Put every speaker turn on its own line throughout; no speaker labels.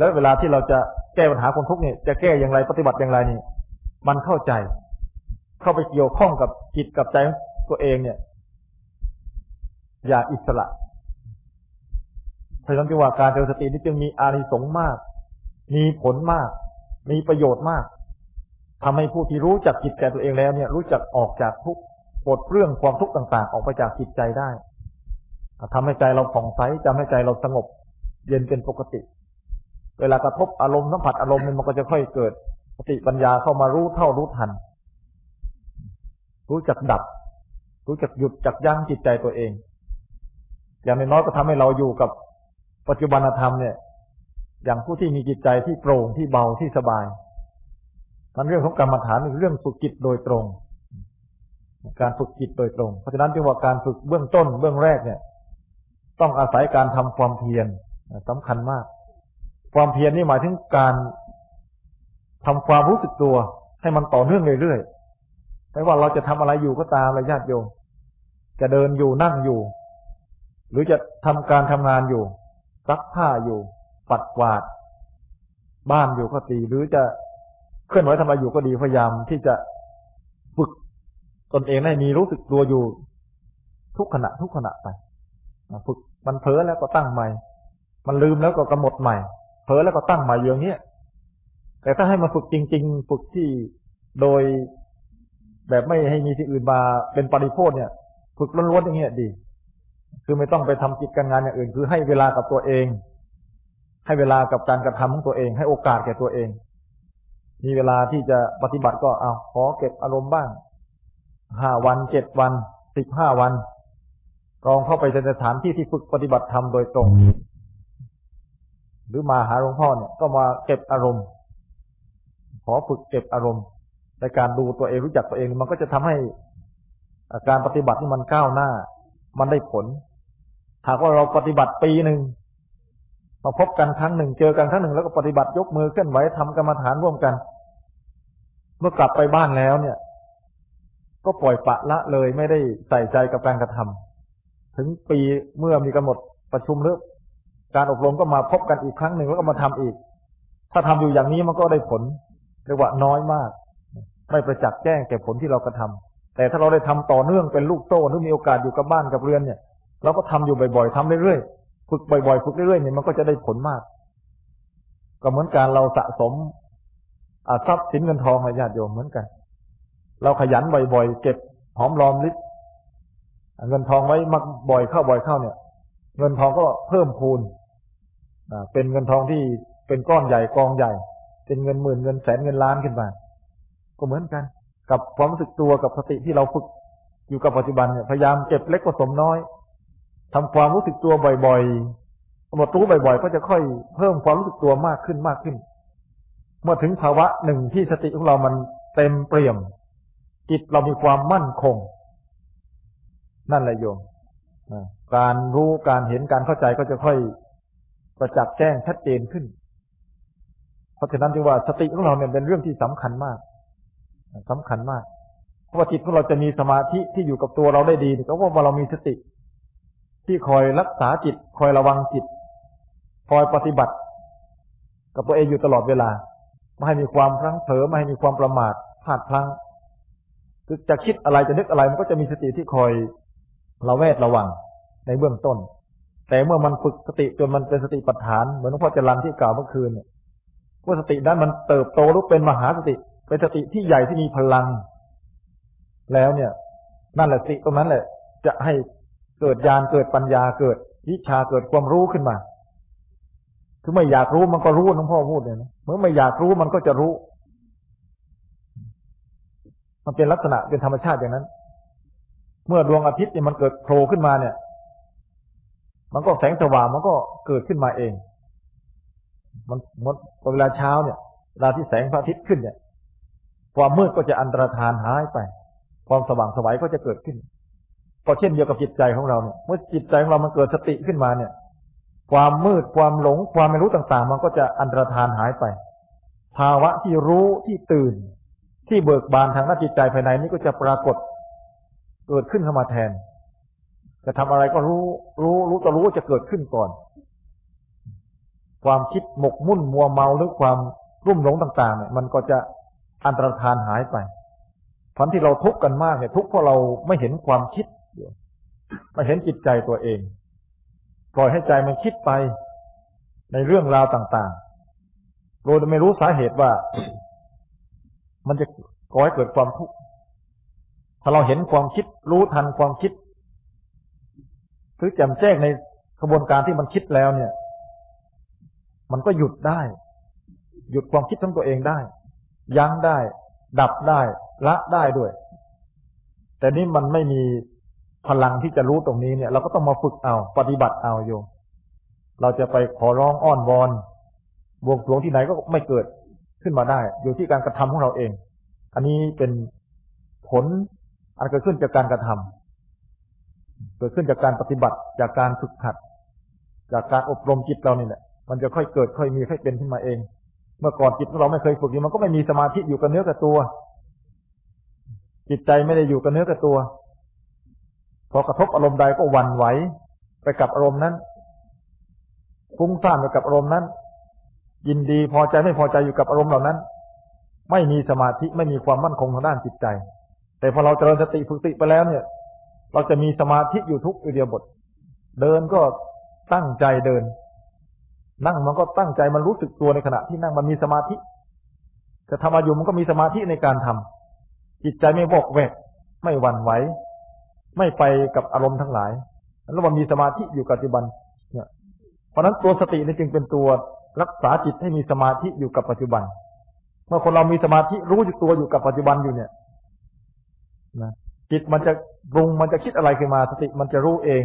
แล้วเวลาที่เราจะแก้ปัญหาคนทุกข์เนี่ยจะแก้อย่างไรปฏิบัติอย่างไรนี่มันเข้าใจ เข้าไปเกี่ยวข้องกับจิตกับใจตัวเองเนี่ย อย่าอิสระเพราะฉะนั้นจึงว่าการเจริญสตินี้จึงมีอานิสงส์มาก มีผลมาก มีประโยชน์มากทำให้ผู้ที่รู้จักจิตใจตัวเองแล้วเนี่ย รู้จักออกจากทุกข์ปลดเรื่องความทุกข์ต่าง ๆ ออกไปจากจิตใจได้ทำให้ใจเราผ่องใสจำให้ใจเราสงบ เย็นเป็นปกติ เวลากระทบอารมณ์สัมผัสอารมณ์มันก็จะค่อยเกิดสติปัญญาเข้ามารู้เท่ารู้ทัน รู้จักดับ รู้จักหยุดจักยั้งจิตใจตัวเอง อย่างน้อยก็ทำให้เราอยู่กับปัจจุบันธรรมเนี่ย อย่างผู้ที่มีจิตใจที่โปร่งที่เบาที่สบายมันเรื่องของกรรมฐานเป็นเรื่องฝึกจิตโดยตรง การฝึกจิตโดยตรง เพราะฉะนั้นจึงว่าการฝึกเบื้องต้นเบื้องแรกเนี่ย ต้องอาศัยการทำความเพียรสำคัญมาก ความเพียรนี่หมายถึงการทำความรู้สึกตัว ให้มันต่อเนื่องเรื่อยๆไม่ว่าเราจะทำอะไรอยู่ก็ตามเลยญาติโยมจะเดินอยู่นั่งอยู่ หรือจะทำการทำงานอยู่ซักผ้าอยู่ ปัดกวาด บ้านอยู่ก็ตี หรือจะเคลื่อนไหวทำอะไรอยู่ก็ดีพยายามที่จะฝึกตนเองให้มีรู้สึกตัวอยู่ ทุกขณะทุกขณะไปฝึกมันเผลอแล้วก็ตั้งใหม่ มันลืมแล้วก็กำหนดใหม่ ลอแล้วก็ตั้งใหม่อย่างนี้ยแต่ถ้าให้มาฝึกจริง ๆ ฝึกที่โดยแบบไม่ให้มีที่งอื่นมาเป็นปริโภทเนี่ย ฝึกล้วนๆอย่างเงี้ยดี คือไม่ต้องไปทำกิจการงานอย่างอื่น คือให้เวลากับตัวเอง ให้เวลากับการกระทำของตัวเอง ให้โอกาสแก่ตัวเอง มีเวลาที่จะปฏิบัติก็เอาขอเก็บอารมณ์บ้างห้าวันเจ็ดวันสิบห้าวันลองเข้าไปในสถานที่ที่ฝึกปฏิบัติธรรมโดยตรง หรือมาหาหลวงพ่อเนี่ยก็มาเก็บอารมณ์ ขอฝึกเก็บอารมณ์ ในการดูตัวเองรู้จักตัวเองมันก็จะทำให้การปฏิบัติที่มันก้าวหน้า มันได้ผล หากว่าเราปฏิบัติปีหนึ่งมาพบกันครั้งหนึ่งเจอกันครั้งหนึ่งแล้วก็ปฏิบัติยกมือเคลื่อนไหวทำกรรมฐานร่วมกัน เมื่อกลับไปบ้านแล้วเนี่ย ก็ปล่อยปะละเลยไม่ได้ใส่ใจกับการกระทำถึงปีเมื่อมีกำหนดประชุมหรือ การอบรมก็มาพบกันอีกครั้งหนึ่งแล้วก็มาทำอีก ถ้าทำอยู่อย่างนี้มันก็ได้ผลเรียกว่าน้อยมาก ไม่ประจักษ์แจ้งแก่ผลที่เรากระทาแต่ถ้าเราได้ทำต่อเนื่องเป็นลูกโซ่หรือมีโอกาสอยู่กับบ้านกับเรือนเนี่ย เราก็ทำอยู่บ่อยๆทำเรื่อยๆฝึกบ่อยๆฝึกเรื่อยๆเนี่ยมันก็จะได้ผลมาก ก็เหมือนการเราสะสมทรัพย์สินเงินทองญาติโยมเหมือนกัน เราขยันบ่อยๆเก็บหอมรอมริบเงินทองไว้มักบ่อยเข้าบ่อยเข้าเนี่ย เงินทองก็เพิ่มพูน เป็นเงินทองที่เป็นก้อนใหญ่กองใหญ่ เป็นเงินหมื่นเงินแสนเงินล้านขึ้นมาก็เหมือนกัน กับความรู้สึกตัวกับสติที่เราฝึกอยู่กับปัจจุบันเนี่ยพยายามเก็บเล็กผสมน้อยทำความรู้สึกตัวบ่อยๆกำหนดรู้บ่อยๆ ก็จะค่อยเพิ่มความรู้สึกตัวมากขึ้นมากขึ้น เมื่อถึงภาวะหนึ่งที่สติของเรามันเต็มเปี่ยม จิตเรามีความมั่นคง นั่นแหละโยมการรู้การเห็นการเข้าใจก็จะค่อย ประจักษ์แจ้งชัดเจนขึ้น เพราะฉะนั้นจึงว่าสติของเราเนี่ยเป็นเรื่องที่สำคัญมากสำคัญมาก เพราะว่าจิตของเราจะมีสมาธิที่อยู่กับตัวเราได้ดีก็ว่าเรามีสติ ที่คอยรักษาจิต คอยระวังจิต คอยปฏิบัติ กับตัวเองอยู่ตลอดเวลา ไม่ให้มีความพลั้งเผลอไม่ให้มีความประมาทพลาดพลั้งจะคิดอะไรจะนึกอะไรมันก็จะมีสติที่คอยระแวดระวังในเบื้องต้น แต่เมื่อมันฝึกสติจนมันเป็นสติปัฏฐานเหมือนหลวงพ่อจรันที่กล่าวเมื่อคืนเนี่ยว่าสตินั้นมันเติบโตหรือเป็นมหาสติ เป็นสติที่ใหญ่ที่มีพลัง แล้วเนี่ย นั่นแหละสติตรงนั้นแหละ จะให้เกิดญาณเกิดปัญญาเกิดวิชาเกิดความรู้ขึ้นมา คือไม่อยากรู้มันก็รู้น้องพ่อพูดเลยนะเมื่อไม่อยากรู้มันก็จะรู้ มันเป็นลักษณะเป็นธรรมชาติอย่างนั้น เมื่อดวงอาทิตย์เนี่ยมันเกิดโผล่ขึ้นมาเนี่ย มันก็แสงสว่างมันก็เกิดขึ้นมาเอง มันหมดเวลาเช้าเนี่ยเวลาที่แสงพระอาทิตย์ขึ้นเนี่ย ความมืดก็จะอันตรธานหายไป ความสว่างสวัยก็จะเกิดขึ้น ก็เช่นเดียวกับจิตใจของเราเนี่ย เมื่อจิตใจของเรามันเกิดสติขึ้นมาเนี่ย ความมืดความหลง ความไม่รู้ต่างๆ มันก็จะอันตรธานหายไป ภาวะที่รู้ที่ตื่น ที่เบิกบานทางด้านจิตใจภายในนี้ก็จะปรากฏ เกิดขึ้นเข้ามาแทน จะทำอะไรก็รู้ รู้ รู้จะรู้จะเกิดขึ้นก่อน ความคิดหมกมุ่นมัวเมาหรือความรุ่มหลงต่าง ๆ เนี่ย มันก็จะอันตรธานหายไปผลที่เราทุกข์กันมากเนี่ย ทุกข์เพราะเราไม่เห็นความคิดไม่เห็นจิตใจตัวเอง ปล่อยให้ใจมันคิดไปในเรื่องราวต่างๆโดยไม่รู้สาเหตุว่า มันจะก่อให้เกิดความทุกข์ถ้าเราเห็นความคิดรู้ทันความคิด หรือแจ่มแจ้งในกระบวนการที่มันคิดแล้วเนี่ย มันก็หยุดได้ หยุดความคิดของตัวเองได้ ยั้งได้ ดับได้ ละได้ด้วย แต่นี่มันไม่มีพลังที่จะรู้ตรงนี้เนี่ย เราก็ต้องมาฝึกเอา ปฏิบัติเอาโยมเราจะไปขอร้องอ้อนวอนบวงสรวงที่ไหนก็ไม่เกิดขึ้นมาได้ อยู่ที่การกระทำของเราเอง อันนี้เป็นผลอันเกิดขึ้นจากการกระทำ เกิดขึ้นจากการปฏิบัติจากการฝึกหัด จากการอบรมจิตเรานี่แหละมันจะค่อยเกิดค่อยมีค่อยเป็นขึ้นมาเอง เมื่อก่อนจิตเราไม่เคยฝึกมันก็ไม่มีสมาธิอยู่กับเนื้อกับตัว จิตใจไม่ได้อยู่กับเนื้อกับตัว พอกระทบอารมณ์ใดก็วันไหวไปกับอารมณ์นั้นฟุ้งซ่านไปกับอารมณ์นั้น ยินดีพอใจไม่พอใจอยู่กับอารมณ์เหล่านั้น ไม่มีสมาธิไม่มีความมั่นคงทางด้านจิตใจ แต่พอเราเจริญสติฝึกสติไปแล้วเนี่ย เราจะมีสมาธิอยู่ทุกอิเดียบท เดินก็ตั้งใจเดิน นั่งมันก็ตั้งใจมันรู้สึกตัวในขณะที่นั่งมันมีสมาธิจะทำอายุมันก็มีสมาธิในการทำจิตใจไม่บอกแวก ไม่หวั่นไหว ไม่ไปกับอารมณ์ทั้งหลายแล้วมันมีสมาธิอยู่ปัจจุบัน เนี่ย เพราะนั้นตัวสตินี่จึงเป็นตัวรักษาจิตให้มีสมาธิอยู่กับปัจจุบัน เมื่อคนเรามีสมาธิรู้อยู่ตัวอยู่กับปัจจุบันอยู่เนี่ยนะ จิตมันจะปรุงมันจะคิดอะไรขึ้นมา สติมันจะรู้เอง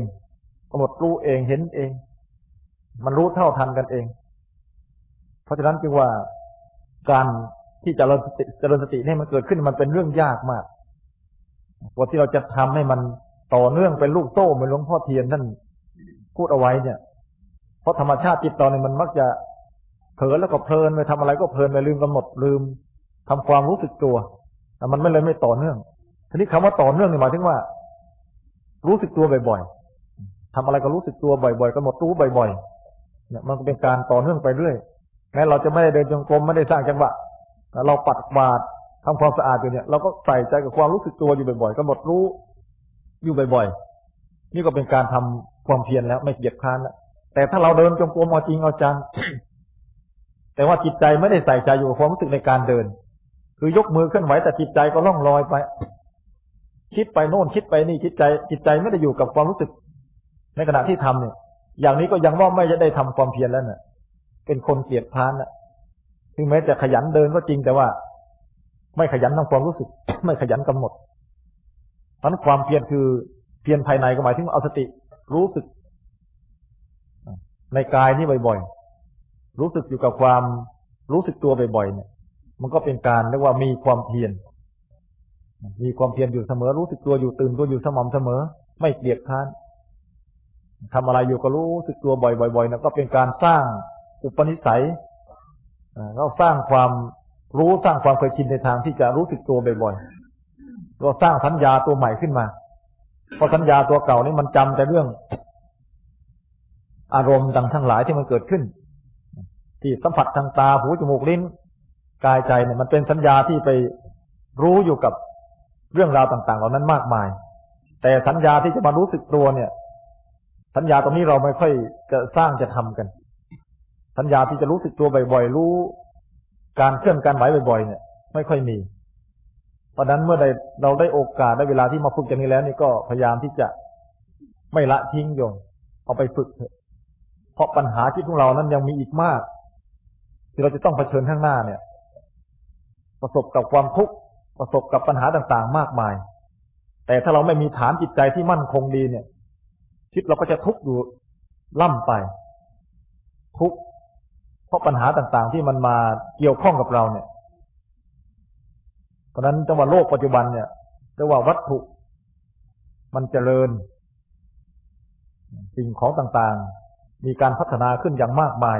กำหนดรู้เองเห็นเอง มันรู้เท่าทันกันเอง เพราะฉะนั้นจึงว่าการที่จะเจริญสติเจริญสติให้มันเกิดขึ้นมันเป็นเรื่องยากมากกว่าที่เราจะทำให้มันต่อเนื่องเป็นลูกโซ่เหมือนหลวงพ่อเทียนท่านพูดเอาไว้เนี่ย เพราะธรรมชาติจิตตอนนี้มันมักจะเผลอแล้วก็เพลินไปทำอะไรก็เพลินไปลืมกำหนดลืมทำความรู้สึกตัวแต่มันไม่เลยไม่ต่อเนื่อง ทีนี้คำว่าต่อเนื่องนี่หมายถึงว่า รู้สึกตัวบ่อยๆทำอะไรก็รู้สึกตัวบ่อยๆกำหนดรู้บ่อยๆเนี่ยมันก็เป็นการต่อเนื่องไปเรื่อยแม้เราจะไม่ได้เดินจงกรมไม่ได้สร้างจังหวะเราปัดกวาดทำความสะอาดอยู่เนี่ย เราก็ใส่ใจกับความรู้สึกตัวอยู่บ่อยๆกำหนดรู้อยู่บ่อยๆนี่ก็เป็นการทำความเพียรแล้วไม่เกียจคร้านแล้วแต่ถ้าเราเดินจงกรมเอาจริงเอาจังแต่ว่าจิตใจไม่ได้ใส่ใจอยู่กับความรู้สึกในการเดิน คือยกมือเคลื่อนไหวแต่จิตใจก็ล่องลอยไป คิดไปโน่นคิดไปนี่จิตใจ จิตใจไม่ได้อยู่กับความรู้สึก ในขณะที่ทำเนี่ย อย่างนี้ก็ยังว่าไม่จะได้ทำความเพียรแล้วเนี่ยเป็นคนเกียจคร้านนะถึงแม้จะขยันเดินก็จริงแต่ว่า ไม่ขยันทำความรู้สึก ไม่ขยันกำหนดเพราะความเพียรคือเพียรภายในก็หมายถึงเอาสติรู้สึก ในกายนี่บ่อยๆรู้สึกอยู่กับความรู้สึกตัวบ่อยๆเนี่ย มันก็เป็นการเรียกว่ามีความเพียร มีความเพียรอยู่เสมอรู้สึกตัวอยู่ตื่นตัวอยู่สม่ำเสมอ ไม่เกลียดค้านทำอะไรอยู่ก็รู้สึกตัวบ่อยๆนะก็เป็นการสร้างอุปนิสัยเราสร้างความรู้สร้างความเคยชินในทางที่จะรู้สึกตัวบ่อยๆเราสร้างสัญญาตัวใหม่ขึ้นมาเพราะสัญญาตัวเก่านี่มันจำแต่เรื่อง อารมณ์ต่างทั้งหลายที่มันเกิดขึ้น ที่สัมผัสทางตาหูจมูกลิ้น กายใจเนี่ยมันเป็นสัญญาที่ไปรู้อยู่กับ เรื่องราวต่าง ๆ เหล่านั้นมากมาย แต่สัญญาที่จะมารู้สึกตัวเนี่ย สัญญาตรงนี้เราไม่ค่อยจะสร้างจะทำกัน สัญญาที่จะรู้สึกตัวบ่อยๆรู้ การเคลื่อนการไหวบ่อยๆเนี่ย ไม่ค่อยมี เพราะนั้นเมื่อใดเราได้โอกาสได้เวลาที่มาฝึกกันนี้แล้ว นี่ก็พยายามที่จะไม่ละทิ้งโยงเอาไปฝึกเถอะเพราะปัญหาที่พวกเรานั้นยังมีอีกมาก ที่เราจะต้องเผชิญข้างหน้าเนี่ย ประสบกับความทุกข์ ประสบกับปัญหาต่างๆ มากมาย แต่ถ้าเราไม่มีฐานจิตใจที่มั่นคงดีเนี่ย ชีวิตเราก็จะทุกข์อยู่ล่ำไป ทุกข์เพราะปัญหาต่างๆ ที่มันมาเกี่ยวข้องกับเราเนี่ย เพราะนั้นจังหวะโลกปัจจุบันเนี่ยเรียกว่าวัตถุ มันเจริญ สิ่งของต่างๆ มีการพัฒนาขึ้นอย่างมากมาย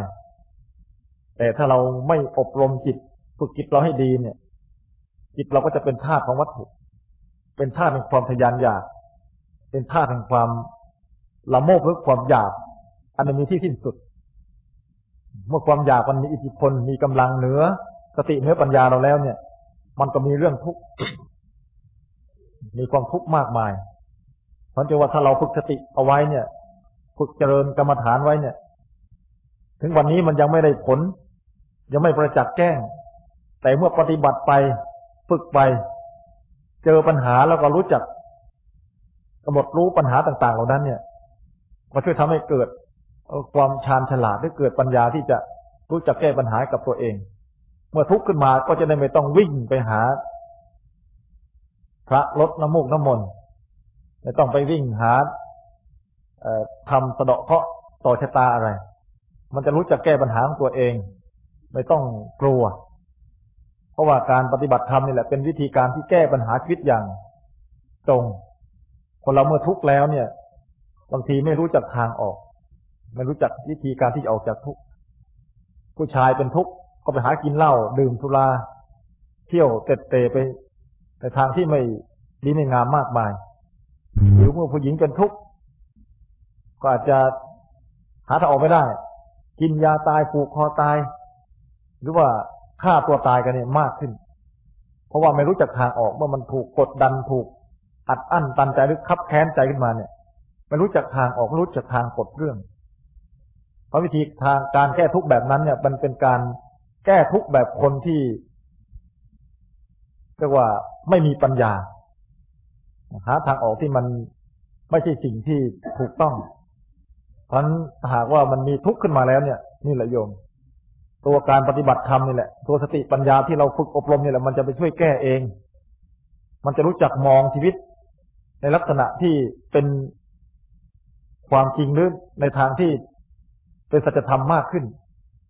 แต่ถ้าเราไม่อบรมจิต ฝึกจิตเราให้ดีเนี่ย จิตเราก็จะเป็นธาตุของวัตถุ เป็นธาตุแห่งความทยานอยาก เป็นธาตุแห่งความละโมบหรือความอยาก อันนี้มีที่สิ้นสุด เมื่อความอยากมันมีอิทธิพลมีกำลังเหนือสติเหนือปัญญาเราแล้วเนี่ย มันก็มีเรื่องทุกข์มีความทุกข์มากมาย เพราะจะว่าถ้าเราฝึกสติเอาไว้เนี่ยฝึกเจริญกรรมฐานไว้เนี่ย ถึงวันนี้มันยังไม่ได้ผล ยังไม่ประจักษ์แจ้ง แต่เมื่อปฏิบัติไป ฝึกไป เจอปัญหาแล้วก็รู้จักกำหนดรู้ปัญหาต่าง ๆ เหล่านั้น เนี่ยก็ช่วยทำให้เกิดความชาญฉลาดหรือเกิดปัญญาที่จะรู้จักแก้ปัญหากับตัวเอง เมื่อทุกข์ขึ้นมาก็จะได้ไม่ต้องวิ่งไปหา พระลดน้ำมูกน้ำมนต์ไม่ต้องไปวิ่งหาทำสะเดาะเคาะต่อชะตาอะไร มันจะรู้จักแก้ปัญหาของตัวเอง ไม่ต้องกลัว เพราะว่าการปฏิบัติธรรมนี่แหละเป็นวิธีการที่แก้ปัญหาชีวิตอย่างตรง คนเราเมื่อทุกข์แล้วเนี่ย บางทีไม่รู้จักทางออก ไม่รู้จักวิธีการที่จะออกจากทุกข์ผู้ชายเป็นทุกข์ก็ไปหากินเหล้าดื่มสุราเที่ยวเตะเตะไปในทางที่ไม่ดีไม่งามมากมายหรือเมื่อผู้หญิงเป็นทุกข์ก็อาจจะหาทางออกไม่ได้ กินยาตายผูกคอตาย หรือว่า ฆ่าตัวตายกันเนี่ยมากขึ้น เพราะว่าไม่รู้จักทางออกเมื่อมันถูกกดดันถูกอัดอั้นตันใจหรือคับแค้นใจขึ้นมาเนี่ยไม่รู้จักทางออกไม่รู้จักทางกดเรื่อง เพราะวิธีทางการแก้ทุกข์แบบนั้นเนี่ยมันเป็นการแก้ทุกข์แบบคนที่เรียกว่าไม่มีปัญญาหาทางออกที่มันไม่ใช่สิ่งที่ถูกต้อง เพราะนั้นหากว่ามันมีทุกข์ขึ้นมาแล้วเนี่ย นี่แหละโยม ตัวการปฏิบัติธรรมนี่แหละ ตัวสติปัญญาที่เราฝึกอบรมนี่แหละ มันจะไปช่วยแก้เอง มันจะรู้จักมองชีวิต ในลักษณะที่เป็นความจริงหรือในทางที่เป็นสัจธรรมมากขึ้น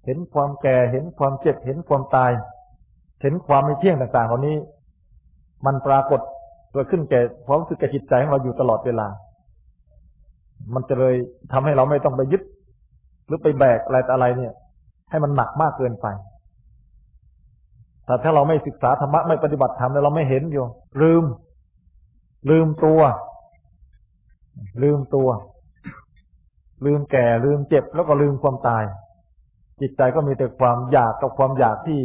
เห็นความแก่ เห็นความเจ็บ เห็นความตาย เห็นความไม่เที่ยงต่างๆเหล่านี้ มันปรากฏเกิดขึ้นแก่ความรู้สึกแก่จิตใจของเราอยู่ตลอดเวลา มันจะเลยทำให้เราไม่ต้องไปยึด หรือไปแบกอะไรต่อะไรเนี่ย ให้มันหนักมากเกินไป แต่ถ้าเราไม่ศึกษาธรรมะไม่ปฏิบัติธรรมเราไม่เห็นอยู่ ลืม ลืมตัว ลืมตัว ลืมแก่ ลืมเจ็บแล้วก็ลืมความตาย จิตใจก็มีแต่ความอยากกับความอยากที่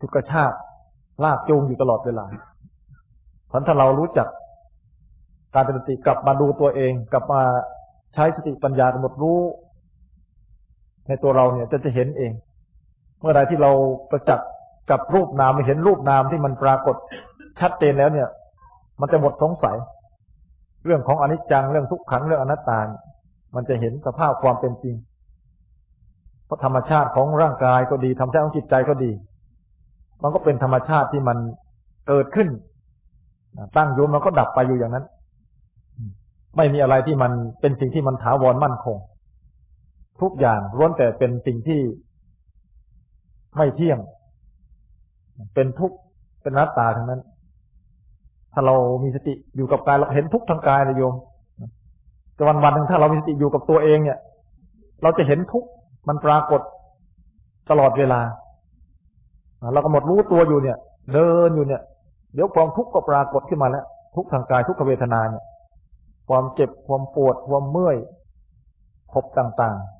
ทุกข์ชาติลากจูงอยู่ตลอดเวลาพราะถ้าเรารู้จักการเป็นสติกลับมาดูตัวเอง กลับมาใช้สติปัญญากำหนดรู้ ในตัวเราเนี่ยจะจะเห็นเอง เมื่อใดที่เราประจักษ์กับรูปนามเห็นรูปนามที่มันปรากฏชัดเจนแล้วเนี่ย มันจะหมดสงสัย เรื่องของอนิจจังเรื่องทุกขังเรื่องอนัตตา มันจะเห็นสภาพความเป็นจริงเพราะธรรมชาติของร่างกายก็ดีธรรมชาติของจิตใจก็ดี มันก็เป็นธรรมชาติที่มันเกิดขึ้น ตั้งอยู่มันก็ดับไปอยู่อย่างนั้น ไม่มีอะไรที่มันเป็นสิ่งที่มันถาวรมั่นคง ทุกอย่างล้วนแต่เป็นสิ่งที่ไม่เที่ยง เป็นทุกข์เป็นนัตตาทั้งนั้น ถ้าเรามีสติอยู่กับกายเราเห็นทุกข์ทางกายนะโยมแต่วันวันหนึ่งถ้าเรามีสติอยู่กับตัวเองเนี่ย เราจะเห็นทุกข์มันปรากฏตลอดเวลา เราก็หมดรู้ตัวอยู่เนี่ย เดินอยู่เนี่ย เดี๋ยวความทุกข์ก็ปรากฏขึ้นมาแล้ว ทุกทางกายทุกขเวทนาเนี่ย ความเจ็บความปวดความเมื่อยพบต่างๆ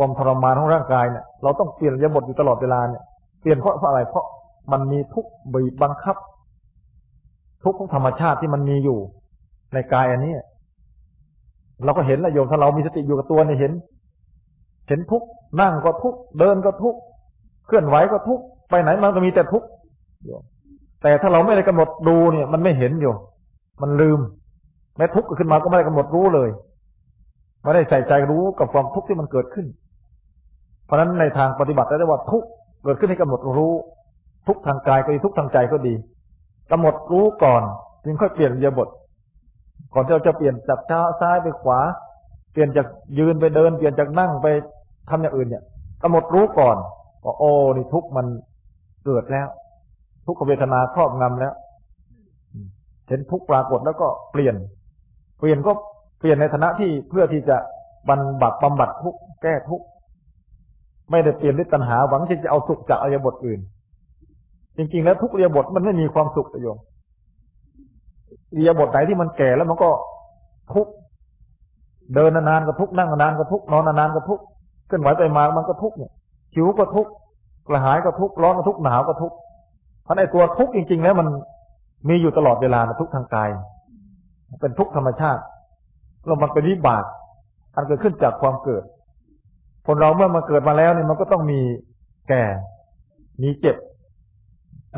ความทรมานของร่างกายเนี่ยเราต้องเปลี่ยนยาบทอยู่ตลอดเวลาเนี่ยเปลี่ยนเพราะอะไร เพราะมันมีทุกบีบบังคับ ทุกของธรรมชาติที่มันมีอยู่ ในกายอันนี้เราก็เห็นล้วโยมถ้าเรามีสติอยู่กับตัวเนี่ยเห็น เห็นทุกนั่งก็ทุกเดินก็ทุกเคลื่อนไหวก็ทุกไปไหนมันก็มีแต่ทุกแต่ถ้าเราไม่ได้กำหนดดูเนี่ย มันไม่เห็นอยู่ มันลืม แม้ทุกข์ขึ้นมาก็ไม่ได้กำหนดรู้เลย ไม่ได้ใส่ใจรู้กับความทุกข์ที่มันเกิดขึ้น เพราะฉะนั้นในทางปฏิบัติได้ว่าทุกเกิดขึ้นให้กำหนดรู้ ทุกทางกายก็ดีทุกทางใจก็ดีกำหนดรู้ก่อนจึงค่อยเปลี่ยนเรียบท ก่อนที่เราจะเปลี่ยนจากเท้าซ้ายไปขวา เปลี่ยนจากยืนไปเดิน เปลี่ยนจากนั่งไปทำอย่างอื่นเนี่ยกำหนดรู้ก่อนว่าโอ้นี่ทุกมันเกิดแล้ว ทุกขเวทนาครอบงำแล้วเห็นทุกปรากฏแล้วก็เปลี่ยน เปลี่ยนก็เปลี่ยนในฐานะที่เพื่อที่จะบรรบัดบำบัดทุกแก้ทุก ไม่ได้เปลี่ยนด้วยตัณหาหวังที่จะเอาสุขจากอายบทอื่น จริง ๆ แล้วทุกอายบทมันไม่มีความสุขโยชน์อายบทไหนที่มันแก่แล้วมันก็ทุกเดินนานๆก็ทุกนั่งนานก็ทุกนอนนานก็ทุกเคลื่อนไหวไปมามันก็ทุกเนี่ยหิวก็ทุกกระหายก็ทุกร้อนก็ทุกหนาวก็ทุกเพราะในตัวทุกจริง ๆ แล้วมันมีอยู่ตลอดเวลาทุกทางกาย เป็นทุกธรรมชาติแล้วมันเป็นวิบากอันเกิดขึ้นจากความเกิด คนเราเมื่อมาเกิดมาแล้วเนี่ยมันก็ต้องมีแก่ มีเจ็บ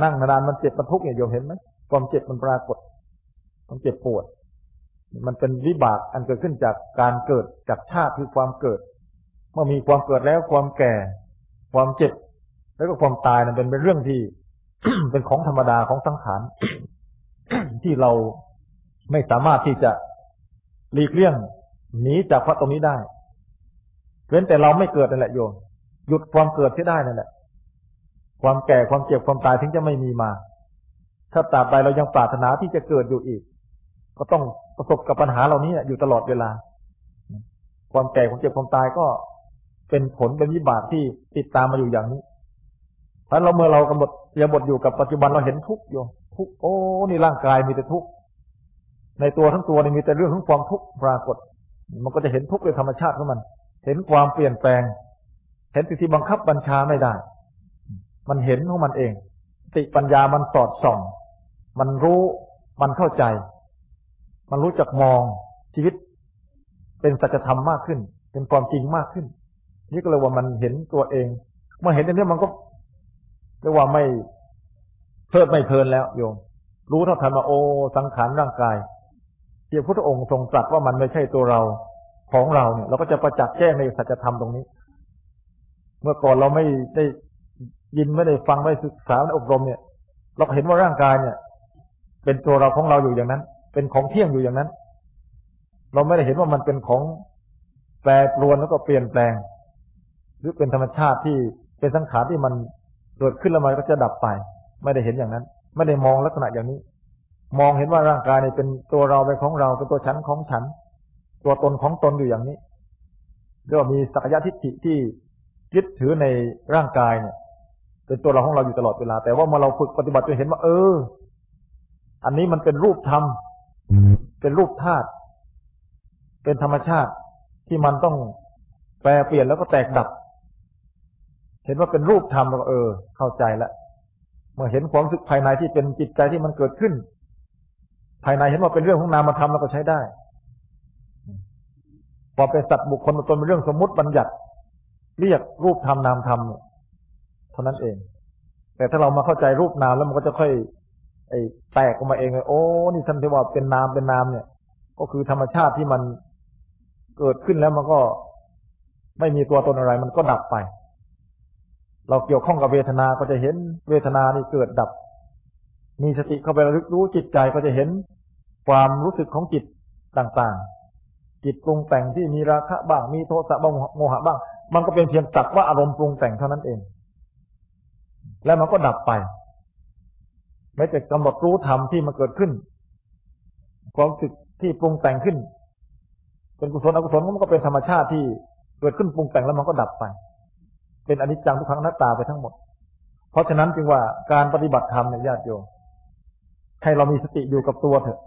นั่งนานมันเจ็บมันทุกข์เนี่ยโยมเห็นไหมความเจ็บมันปรากฏมันเจ็บปวด มันเป็นวิบากอันเกิดขึ้นจากการเกิดจากชาติคือความเกิด เมื่อมีความเกิดแล้วความแก่ ความเจ็บ แล้วก็ความตายนั้นเป็นเรื่องที่เป็นของธรรมดาของสังขารที่เราไม่สามารถที่จะหลีกเลี่ยงหนีจากพระตรงนี้ได้ เว้นแต่เราไม่เกิดนั่นแหละโยมหยุดความเกิดที่ได้นั่นแหละ ความแก่ความเจ็บความตายถึงจะไม่มีมา ถ้าตราบใดเรายังปรารถนาที่จะเกิดอยู่อีก ก็ต้องประสบกับปัญหาเหล่านี้อยู่ตลอดเวลา ความแก่ความเจ็บความตายก็เป็นผลเป็นวิบากที่ติดตามมาอยู่อย่างนี้เพราะเราเมื่อเรากำหนดยาบทอยู่กับปัจจุบันเราเห็นทุกข์อยู่ทุกข์โอ้นี่ร่างกายมีแต่ทุกข์ในตัวทั้งตัวนี่มีแต่เรื่องของความทุกข์ปรากฏ มันก็จะเห็นทุกข์โดยธรรมชาติของมัน เห็นความเปลี่ยนแปลง เห็นสิ่งที่บังคับบัญชาไม่ได้ มันเห็นของมันเอง ติปัญญามันสอดส่อง มันรู้มันเข้าใจ มันรู้จักมองชีวิต เป็นสัจธรรมมากขึ้น เป็นความจริงมากขึ้น นี่ก็เลยว่ามันเห็นตัวเอง เมื่อเห็นอย่างนี้มันก็เรียกว่าไม่เพลิดไม่เพลินแล้วโยม รู้เท่าทันว่าโอ้สังขารร่างกายเที่พระพุทธองค์ทรงตรัสว่ามันไม่ใช่ตัวเรา ของเราเนี่ยเราก็จะประจักษ์แจ้งในสัจธรรมตรงนี้ เมื่อก่อนเราไม่ได้ยินไม่ได้ฟังไม่ศึกษาอบรมเนี่ย เราเห็นว่าร่างกายเนี่ย เป็นตัวเราของเราอยู่อย่างนั้น เป็นของเที่ยงอยู่อย่างนั้น เราไม่ได้เห็นว่ามันเป็นของแปรปรวนแล้วก็เปลี่ยนแปลง หรือเป็นธรรมชาติที่เป็นสังขารที่มันเกิดขึ้นแล้วมันก็จะดับไป ไม่ได้เห็นอย่างนั้น ไม่ได้มองลักษณะอย่างนี้ มองเห็นว่าร่างกายเนี่ยเป็นตัวเราเป็นของเราเป็นตัวฉันของฉัน ตัวตนของตนอยู่อย่างนี้เรียกว่ามีสักยะทิฏฐิที่ยึดถือในร่างกายเนี่ย เป็นตัวเราของเราอยู่ตลอดเวลา แต่ว่าเมื่อเราฝึกปฏิบัติจนเห็นว่า เออ อันนี้มันเป็นรูปธรรมเป็นรูปธาตุเป็นธรรมชาติที่มันต้องแปลเปลี่ยนแล้วก็แตกดับ เห็นว่าเป็นรูปธรรมแล้วก็เออ เข้าใจแล้วเมื่อเห็นความสึกภายในที่เป็นจิตใจที่มันเกิดขึ้น ภายในเห็นว่าเป็นเรื่องของนามธรรมเราก็ใช้ได้ พอเป็นสัตว์บุคคลตนเป็นเรื่องสมมติบัญญัติ เรียกรูปธรรมนามธรรมเท่านั้นเอง แต่ถ้าเรามาเข้าใจรูปนามแล้วมันก็จะค่อย ไอ้แตกออกมาเองเลยโอ้นี่ท่านที่ว่าเป็นนามเป็นนามเนี่ย ก็คือธรรมชาติที่มันเกิดขึ้นแล้วมันก็ไม่มีตัวตนอะไร มันก็ดับไป เราเกี่ยวข้องกับเวทนาก็จะเห็นเวทนานี่เกิดดับ มีสติเข้าไประลึกรู้จิตใจก็จะเห็นความรู้สึกของจิตต่างๆ จิตปรุงแต่งที่มีราคะบ้าง มีโทสะบ้างโมหะบ้าง มันก็เป็นเพียงสักว่าอารมณ์ปรุงแต่งเท่านั้นเอง แล้วมันก็ดับไป ไม่แต่กำหนดรู้ธรรมที่มันเกิดขึ้น ความสึกที่ปรุงแต่งขึ้น เป็นกุศลอกุศลมันก็เป็นธรรมชาติที่เกิดขึ้นปรุงแต่งแล้วมันก็ดับไป เป็นอนิจจังทุกครั้งหน้าตาไปทั้งหมด เพราะฉะนั้นจึงว่าการปฏิบัติธรรมในญาติโยมให้เรามีสติอยู่กับตัวเถอะ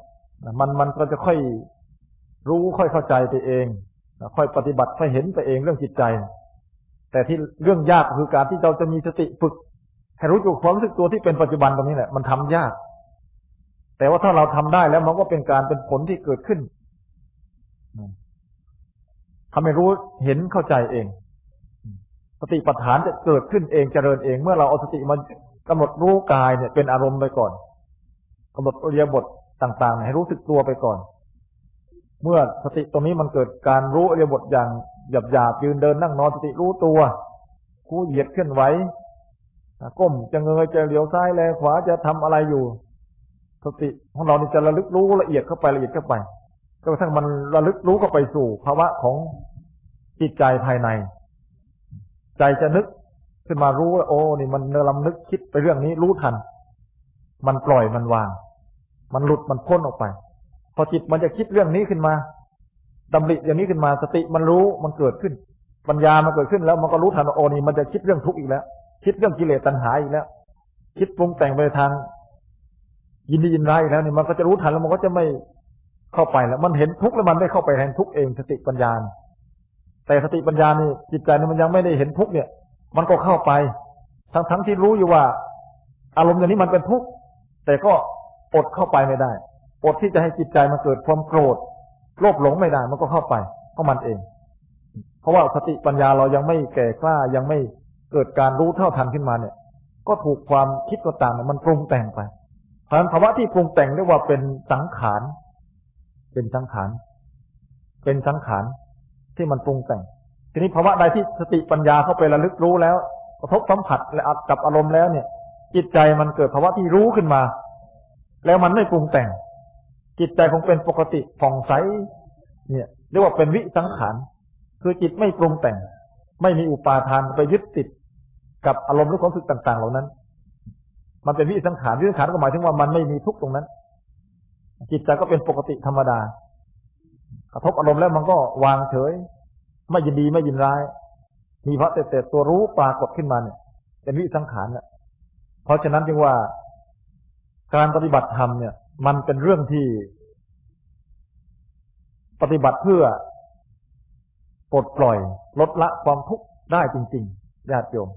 มันมันก็จะค่อย รู้ค่อยเข้าใจไปเองค่อยปฏิบัติค่อยเห็นไปเองเรื่องจิตใจ แต่ที่เรื่องยากคือการที่เราจะมีสติฝึกให้รู้จักความรู้สึกตัวที่เป็นปัจจุบันตรงนี้แหละมันทำยาก แต่ว่าถ้าเราทำได้แล้วมันก็เป็นการเป็นผลที่เกิดขึ้นทำให้รู้เห็นเข้าใจเอง สติปัฏฐานจะเกิดขึ้นเองเจริญเอง เมื่อเราเอาสติมากำหนดรู้กายเนี่ย เป็นอารมณ์ไปก่อนกำหนดอริยบทต่างๆ ให้รู้สึกตัวไปก่อน เมื่อสติตรงนี้มันเกิดการรู้อริยบทอย่างหยาบๆยืนเดินนั่งนอนสติรู้ตัวคู่เหยียดเคลื่อนไหวก้มจะเงยจะเหลียวซ้ายแลขวาจะทำอะไรอยู่ สติของเรานี่จะระลึกรู้ละเอียดเข้าไปละเอียดเข้าไปจนกระทั่งมันระลึกรู้เข้าไปสู่ภาวะของจิตใจภายใน ใจจะนึกขึ้นมารู้ว่าโอ้นี่มันเนรำนึกคิดไปเรื่องนี้รู้ทัน มันปล่อยมันวาง มันหลุดมันพ้นออกไป พอจิตมันจะคิดเรื่องนี้ขึ้นมาดำริอย่างนี้ขึ้นมา สติมันรู้มันเกิดขึ้น ปัญญามันเกิดขึ้นแล้วมันก็รู้ทันว่าโอนี่มันจะคิดเรื่องทุกข์อีกแล้ว คิดเรื่องกิเลสตัณหาอีกแล้ว คิดปรุงแต่งไปทาง ยินดียินร้ายอีกแล้วนี่มันก็จะรู้ทันแล้วมันก็จะไม่เข้าไปแล้ว มันเห็นทุกข์แล้วมันไม่เข้าไปแทนทุกข์เองสติปัญญาแต่สติปัญญานี่จิตใจนี่มันยังไม่ได้เห็นทุกข์เนี่ย มันก็เข้าไป ทั้งทั้งที่รู้อยู่ว่า อารมณ์อย่างนี้มันเป็นทุกข์แต่ก็อดเข้าไปไม่ได้ อดที่จะให้จิตใจมันเกิดความโกรธ โลภหลงไม่ได้มันก็เข้าไปเพราะมันเอง เพราะว่าสติปัญญาเรายังไม่แก่กล้ายังไม่เกิดการรู้เท่าทันขึ้นมาเนี่ย ก็ถูกความคิดต่างๆมันปรุงแต่งไปเพราะฉะนั้นภาวะที่ปรุงแต่งเรียกว่าเป็นสังขาร เป็นสังขาร เป็นสังขารที่มันปรุงแต่ง ทีนี้ภาวะใดที่สติปัญญาเข้าไประลึกรู้แล้ว กระทบสัมผัสและกับอารมณ์แล้วเนี่ย จิตใจมันเกิดภาวะที่รู้ขึ้นมา แล้วมันไม่ปรุงแต่ง จิตใจคงเป็นปกติผ่องใส เนี่ยเรียกว่าเป็นวิสังขารคือจิตไม่ปรุงแต่ง ไม่มีอุปาทานไปยึดติดกับอารมณ์หรือความรู้สึกต่าง ๆ เหล่านั้น มันเป็นวิสังขารวิสังขารก็หมายถึงว่ามันไม่มีทุกตรงนั้น จิตใจก็เป็นปกติธรรมดากระทบอารมณ์แล้วมันก็วางเฉย ไม่ยินดีไม่ยินร้าย มีพระแต่แต่ตัวรู้ปรากฏขึ้นมาเนี่ยเป็นวิสังขารเนี่ยเพราะฉะนั้นจึงว่าการปฏิบัติธรรมเนี่ย มันเป็นเรื่องที่ปฏิบัติเพื่อปลดปล่อย ลดละความทุกข์ได้จริงๆญาติโยม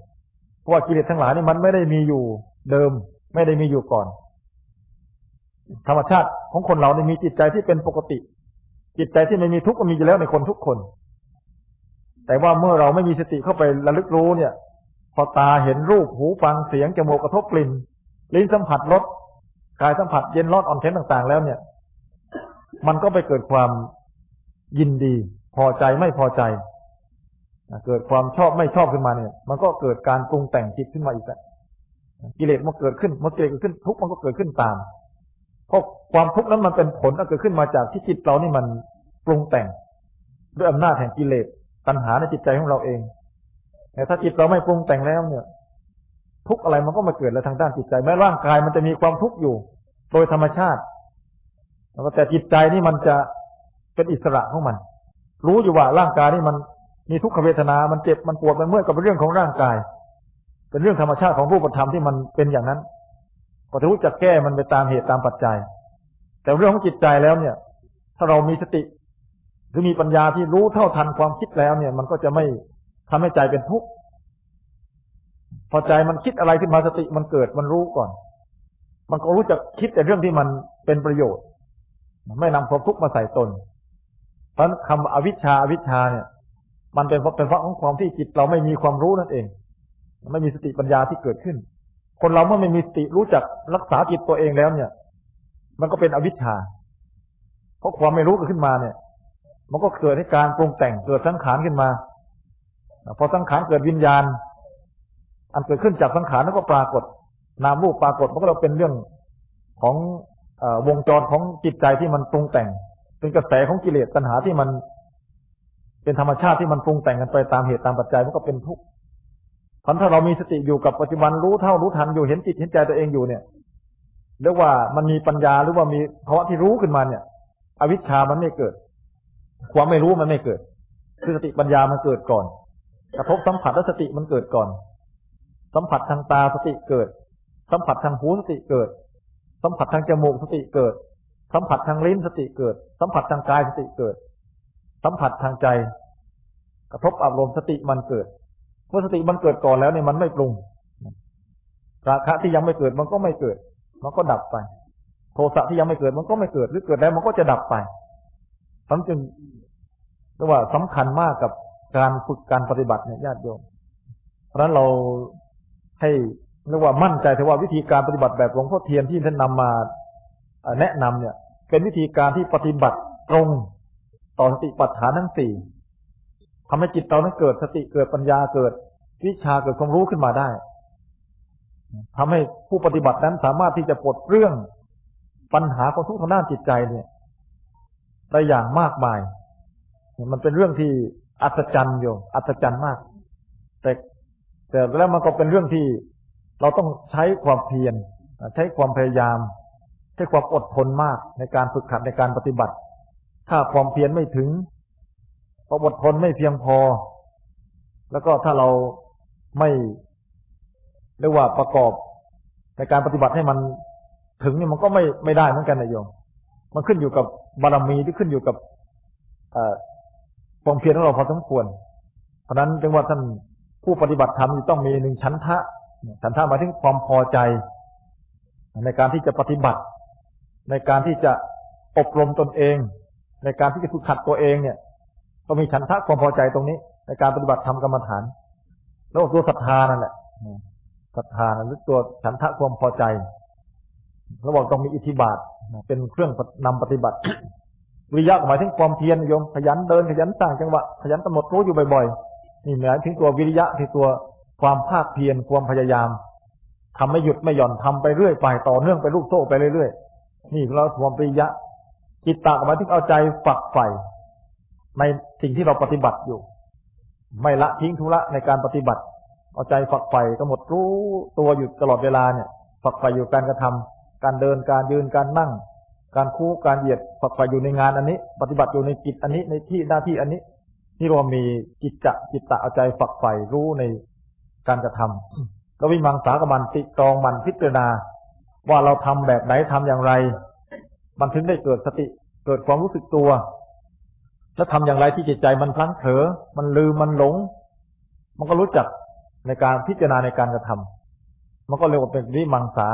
เพราะว่ากิเลสทั้งหลายนี่มันไม่ได้มีอยู่เดิม ไม่ได้มีอยู่ก่อน ธรรมชาติของคนเราเนี่ยมีจิตใจที่เป็นปกติ จิตใจที่ไม่มีทุกข์ก็มีอยู่แล้วในคนทุกคน แต่ว่าเมื่อเราไม่มีสติเข้าไประลึกรู้เนี่ย พอตาเห็นรูปหูฟังเสียงจมูกกระทบกลิ่น ลิ้นสัมผัสรส กายสัมผัสเย็นร้อนอ่อนแข็งต่าง ๆ แล้วเนี่ย มันก็ไปเกิดความยินดี พอใจไม่พอใจ เกิดความชอบไม่ชอบขึ้นมาเนี่ย มันก็เกิดการปรุงแต่งจิตขึ้นมาอีกแล้วกิเลสมันเกิดขึ้นมันกิเลสเกิดขึ้นทุกข์มันก็เกิดขึ้นตามเพราะความทุกข์นั้นมันเป็นผลที่เกิดขึ้นมาจากที่จิตเรานี่มันปรุงแต่ง ด้วยอำนาจแห่งกิเลสตัณหาในจิตใจของเราเองแต่ถ้าจิตเราไม่ปรุงแต่งแล้วเนี่ย ทุกอะไรมันก็มาเกิดแล้วทางด้านจิตใจ แม้ร่างกายมันจะมีความทุกข์อยู่ โดยธรรมชาติแต่จิตใจนี่มันจะเป็นอิสระของมัน รู้อยู่ว่าร่างกายนี่มันมีทุกขเวทนา มันเจ็บ มันปวด มันเมื่อยก็เป็นเรื่องของร่างกาย เป็นเรื่องธรรมชาติของรูปธรรมที่มันเป็นอย่างนั้น ก็จะรู้จักแก้มันไปตามเหตุตามปัจจัย แต่เรื่องของจิตใจแล้วเนี่ย ถ้าเรามีสติ หรือมีปัญญาที่รู้เท่าทันความคิดแล้วเนี่ย มันก็จะไม่ทำให้ใจเป็นทุกข์ พอใจมันคิดอะไรขึ้นมาสติมันเกิดมันรู้ก่อน มันก็รู้จักคิดแต่เรื่องที่มันเป็นประโยชน์ ไม่นำความทุกข์มาใส่ตน เพราะคำอวิชชาอวิชชาเนี่ย มันเป็นเพราะเป็นเพราะของความที่จิตเราไม่มีความรู้นั่นเอง ไม่มีสติปัญญาที่เกิดขึ้น คนเราเมื่อไม่มีสติรู้จักรักษาจิตตัวเองแล้วเนี่ย มันก็เป็นอวิชชา เพราะความไม่รู้เกิดขึ้นมาเนี่ย มันก็เกิดให้การปรุงแต่งเกิดสังขารขึ้นมา พอสังขารเกิดวิญญาณ อันเกิดขึ้นจากสังขารนั้นก็ปรากฏ นามรูปปรากฏมันก็เราเป็นเรื่องของอวงจรของจิตใจที่มันปรุงแต่ง เป็นกระแสของกิเลสตัณหาที่มัน เป็นธรรมชาติที่มันปรุงแต่งกันไปตามเหตุตามปัจจัยมันก็เป็นทุกข์พันถ้าเรามีสติอยู่กับปัจจุบันรู้เท่ารู้ทันอยู่เห็นจิตเห็นใจตัวเองอยู่เนี่ยเรียกว่ามันมีปัญญาหรือว่ามีภาวะที่รู้ขึ้นมาเนี่ย อวิชชามันไม่เกิด ความไม่รู้มันไม่เกิด คือสติปัญญามันเกิดก่อน กระทบสัมผัสแล้วสติมันเกิดก่อน สัมผัสทางตาสติเกิด สัมผัสทางหูสติเกิด สัมผัสทางจมูกสติเกิด สัมผัสทางลิ้นสติเกิด สัมผัสทางกายสติเกิด สัมผัสทางใจ กระทบอารมณ์สติมันเกิด เมื่อสติมันเกิดก่อนแล้วเนี่ยมันไม่ปรุงราคะที่ยังไม่เกิดมันก็ไม่เกิด มันก็ดับไป โทสะที่ยังไม่เกิดมันก็ไม่เกิด หรือเกิดแล้วมันก็จะดับไปทั้งจึงเรียกว่าสำคัญมากกับการฝึกการปฏิบัติเนี่ยญาติโยม เพราะฉะนั้นเรา ให้เรียกว่ามั่นใจถือว่าวิธีการปฏิบัติแบบหลวงพ่อเทียนที่ท่านนำมาแนะนำเนี่ย เป็นวิธีการที่ปฏิบัติตรงต่อสติปัฏฐานทั้งสี่ทำให้จิตเรานั้นเกิดสติเกิดปัญญาเกิด วิชาเกิดความรู้ขึ้นมาได้ทำให้ผู้ปฏิบัตินั้นสามารถที่จะปลดเรื่องปัญหาของทุกข์ทางด้านจิตใจเนี่ยได้อย่างมากมาย มันเป็นเรื่องที่อัศจรรย์อยู่อัศจรรย์มาก แต่ แต่แล้วมันก็เป็นเรื่องที่เราต้องใช้ความเพียรใช้ความพยายาม ใช้ความอดทนมากในการฝึกขัดในการปฏิบัติ ถ้าความเพียรไม่ถึงพออดทนไม่เพียงพอ แล้วก็ถ้าเราไม่เรียกว่าประกอบในการปฏิบัติให้มันถึงนี่มันก็ไม่ไม่ได้เหมือนกันนะโยม มันขึ้นอยู่กับบารมีที่ขึ้นอยู่กับคความเพียรของเราพอสมควร เพราะนั้นจึงว่าท่าน ผู้ปฏิบัติธรรมจะต้องมีหนึ่งชั้นทะชั้นทะหมายถึงความพอใจ ในการที่จะปฏิบัติ ในการที่จะอบรมตนเอง ในการที่จะฝึกขัดตัวเองเนี่ยต้องมีฉันทะความพอใจตรงนี้ ในการปฏิบัติธรรมกรรมฐาน แล้วตัวศรัทธานั่นแหละศรัทธาหรือตัวฉันทะความพอใจเราบอกต้องมีอิทธิบาทเป็นเครื่องนำปฏิบัติวิริยะหมายถึงความเพียรโยมขยันเดินขยันสร้างจังหวะขยันกำหนดรู้อยู่บ่อยๆ นี่หมายถึงตัววิริยะที่ตัวความภาคเพียรความพยายามทำไม่หยุดไม่หย่อนทำไปเรื่อยไปต่อเนื่องไปลูกโซ่ไปเรื่อยๆนี่เราความวิริยะจิตตะหมายถึงเอาใจฝักใฝ่ในสิ่งที่เราปฏิบัติอยู่ ไม่ละทิ้งทุระในการปฏิบัติ เอาใจฝักใฝ่กำหนดรู้ตัวอยู่ตลอดเวลาเนี่ย ฝักใฝ่อยู่การกระทำการเดินการยืนการนั่ง การคู่การเหยียดฝักใฝ่อยู่ในงานอันนี้ ปฏิบัติอยู่ในกิจอันนี้ในที่หน้าที่อันนี้ นี่เรามีจิตจะจิตตะเอาใจฝักใฝ่รู้ในการกระทำแล้ววิมังสากมันติตรองมันพิจารณา ว่าเราทำแบบไหนทำอย่างไร มันถึงได้เกิดสติเกิดความรู้สึกตัว แล้วทำอย่างไรที่จิตใจมันพลั้งเผลอมันลืมมันหลง มันก็รู้จักในการพิจารณาในการกระทำมันก็เรียกว่าเป็นวิมังสา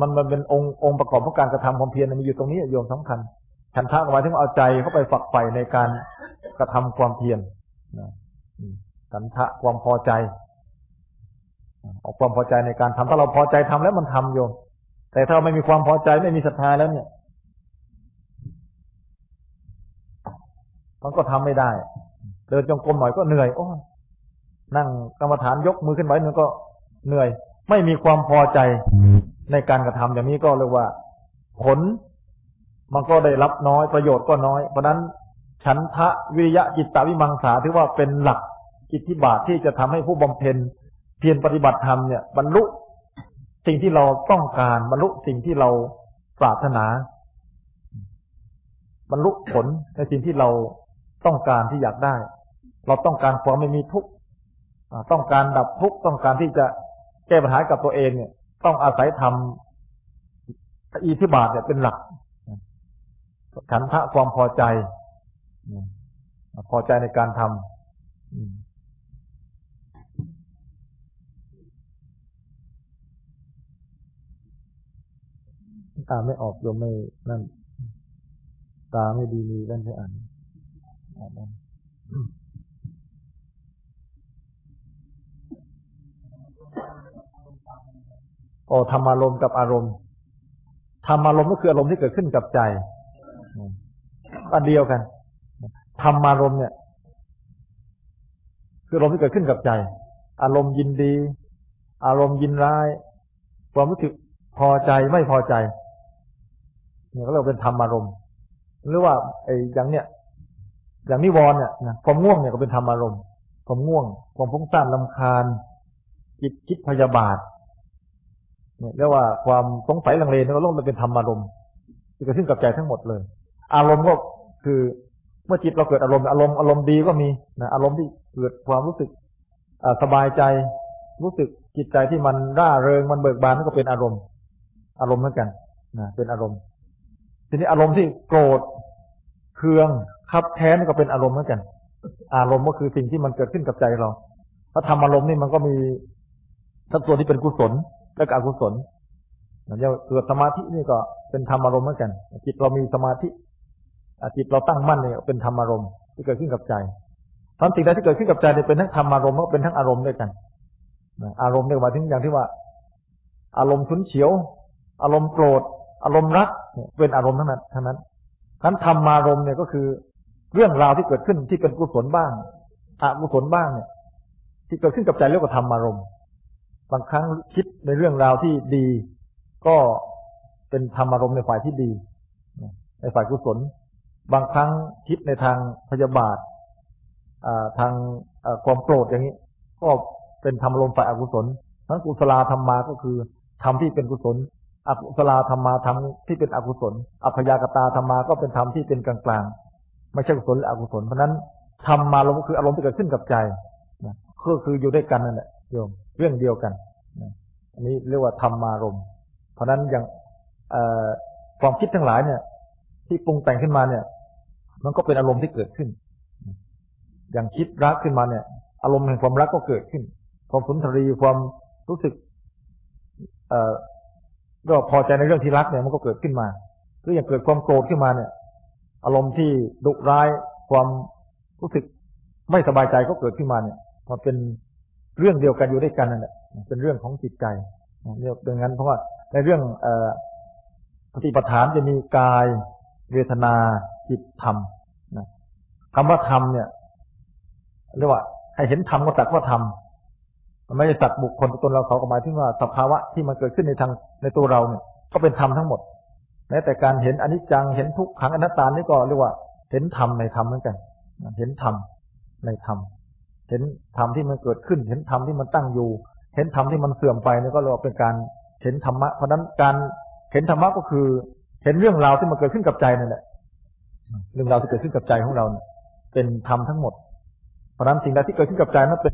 มันมันเป็นองค์องค์ประกอบของการกระทำความเพียรมันอยู่ตรงนี้โยมสำคัญ ฉันทะหมายถึงเอาใจเข้าไปฝักใฝ่ในการกระทำความเพียรฉันทะความพอใจออกความพอใจในการทำถ้าเราพอใจทำแล้วมันทำโยมแต่ถ้าไม่มีความพอใจไม่มีศรัทธาแล้วเนี่ย มันก็ทำไม่ได้ เดินจงกรมหน่อยก็เหนื่อยโอ้นั่งกรรมฐานยกมือขึ้นไว้มันก็เหนื่อย ไม่มีความพอใจในการกระทำอย่างนี้ก็เรียกว่า ผล มันก็ได้รับน้อยประโยชน์ก็น้อย เพราะนั้นฉันทะวิริยะจิตตวิมังสาถือว่าเป็นหลักอิจทธิบาทที่จะทำให้ผู้บำเพ็ญเพียรปฏิบัติธรรมเนี่ยบรรลุสิ่งที่เราต้องการบรรลุสิ่งที่เราปรารถนา บรรลุผลในสิ่งที่เราต้องการที่อยากได้ เราต้องการความไม่มีทุกข์ต้องการดับทุกข์ต้องการที่จะแก้ปัญหากับตัวเองเนี่ย ต้องอาศัยทำอิทธิบาทเนี่ยเป็นหลัก ขันทะความพอใจ พอใจในการทำตาไม่ออกโยมไม่นั่น ตาไม่ดีมีกันใช่อ่านโอ้ธรรมารมณ์กับอารมณ์ธรรมารมณ์ก็คืออารมณ์ที่เกิดขึ้นกับใจ อันเดียวกันธรรมารมณ์เนี่ย คืออารมณ์ที่เกิดขึ้นกับใจ อารมณ์ยินดี อารมณ์ยินร้าย ความรู้สึกพอใจไม่พอใจเนี่ยก็เรียกเป็นธรรมารมณ์หรือว่าไอ้อย่างเนี้ยอย่างนิวรณ์เนี่ยนะความง่วงเนี่ยก็เป็นธรรมอารมณ์ความง่วง ความฟุ้งซ่านลำคาญ จิตคิดพยาบาทเนี่ยเรียกว่าความสงสัยลังเลนี่ก็ลงไปเป็นธรรมอารมณ์ที่เกิดขึ้นกับใจทั้งหมดเลย อารมณ์ก็ คือเมื่อจิตเราเกิดอารมณ์อารมณ์อารมณ์ดีก็มีนะอารมณ์ที่เกิดความรู้สึกสบายใจรู้สึกจิตใจที่มันร่าเริงมันเบิกบานนั่นก็เป็นอารมณ์ อารมณ์เหมือนกันนะเป็นอารมณ์ ทีนี้อารมณ์ที่โกรธเคืองคับแท้นก็เป็นอารมณ์เหมือนกัน อารมณ์ก็คือสิ่งที่มันเกิดขึ้นกับใจเราถ้าทำอารมณ์นี่มันก็มีทั้งส่วนที่เป็นกุศลและก็อกุศลอย่างเกิดสมาธินี่ก็เป็นธรรมอารมณ์เหมือนกัน จิตเรามีสมาธิ จิตเราตั้งมั่นเนี่ยเป็นธรรมอารมณ์ที่เกิดขึ้นกับใจทั้งสิ่งใดที่เกิดขึ้นกับใจเนี่ยเป็นทั้งธรรมอารมณ์ก็เป็นทั้งอารมณ์ด้วยกันอารมณ์เนี่ยหมายถึงอย่างที่ว่า อารมณ์ชุนเฉียว อารมณ์โกรธ อารมณ์รักเป็นอารมณ์ทั้งนั้นทั้งนั้นทั้นธรรมารมณ์เนี่ยก็คือ เรื่องราวที่เกิดขึ้นที่เป็นกุศลบ้างอกุศลบ้างเนี่ย ที่เกิดขึ้นกับใจเรียกว่าธรรมารมณ์บางครั้งคิดในเรื่องราวที่ดี ก็เป็นธรรมารมณ์ในฝ่ายที่ดี ในฝ่ายกุศล บางครั้งคิดในทางพยาบาททางความโกรธอย่างนี้ ก็เป็นธรรมารมฝ่ายอกุศลทั้งกุศลธรรมมาก็คือธรรมที่เป็นกุศล อกุศลธรรมมาธรรมที่เป็นอกุศล อัพยากตาธรรมาก็เป็นธรรมที่เป็นกลางๆ ไม่ใช่กุศลหรืออกุศล เพราะนั้นธรรมมาลมก็คืออารมณ์ที่เกิดขึ้นกับใจก็คืออยู่ด้วยกันนั่นแหละโยมเรื่องเดียวกันนะอันนี้เรียกว่าธรรมารมเพราะนั้นอย่างความคิดทั้งหลายเนี่ย ที่ปรุงแต่งขึ้นมาเนี่ย มันก็เป็นอารมณ์ที่เกิดขึ้น อย่างคิดรักขึ้นมาเนี่ย อารมณ์แห่งความรักก็เกิดขึ้น ความสุนทรีความรู้สึก เอ่อก็พอใจในเรื่องที่รักเนี่ยมันก็เกิดขึ้นมาหรืออย่างเกิดความโกรธขึ้นมาเนี่ย อารมณ์ที่ดุร้ายความรู้สึกไม่สบายใจก็เกิดขึ้นมาเนี่ยมันเป็นเรื่องเดียวกันอยู่ด้วยกันนั่นแหละเป็นเรื่องของจิตใจเรียกดังนั้นเพราะว่าในเรื่องเอ่อปฏิปทานจะมีกาย เวทนาจิตธรรมนะคำว่าธรรมเนี่ยเรียกว่าให้เห็นธรรมก็สักว่าธรรมมันไม่ใช่สัตว์บุคคลตัวตนเราเขาก็หมายถึงว่าสภาวะที่มันเกิดขึ้นในทางในตัวเราเนี่ย ก็เป็นธรรมทั้งหมดแม้แต่การเห็นอนิจจังเห็นทุกขังอนัตตานี่ก็เรียกว่า เห็นธรรมในธรรมเหมือนกัน เห็นธรรมในธรรมเห็นธรรมที่มันเกิดขึ้น เห็นธรรมที่มันตั้งอยู่ เห็นธรรมที่มันเสื่อมไปนี่ก็เรียกว่าเป็นการเห็นธรรมะเพราะนั้นการเห็นธรรมะก็คือ เห็นเรื่องราวที่มันเกิดขึ้นกับใจนั่นแหละเรื่องราวที่เกิดขึ้นกับใจของเราเนี่ยเป็นธรรมทั้งหมด เพราะนั้นสิ่งใดที่เกิดขึ้นกับใจนั้นเป็น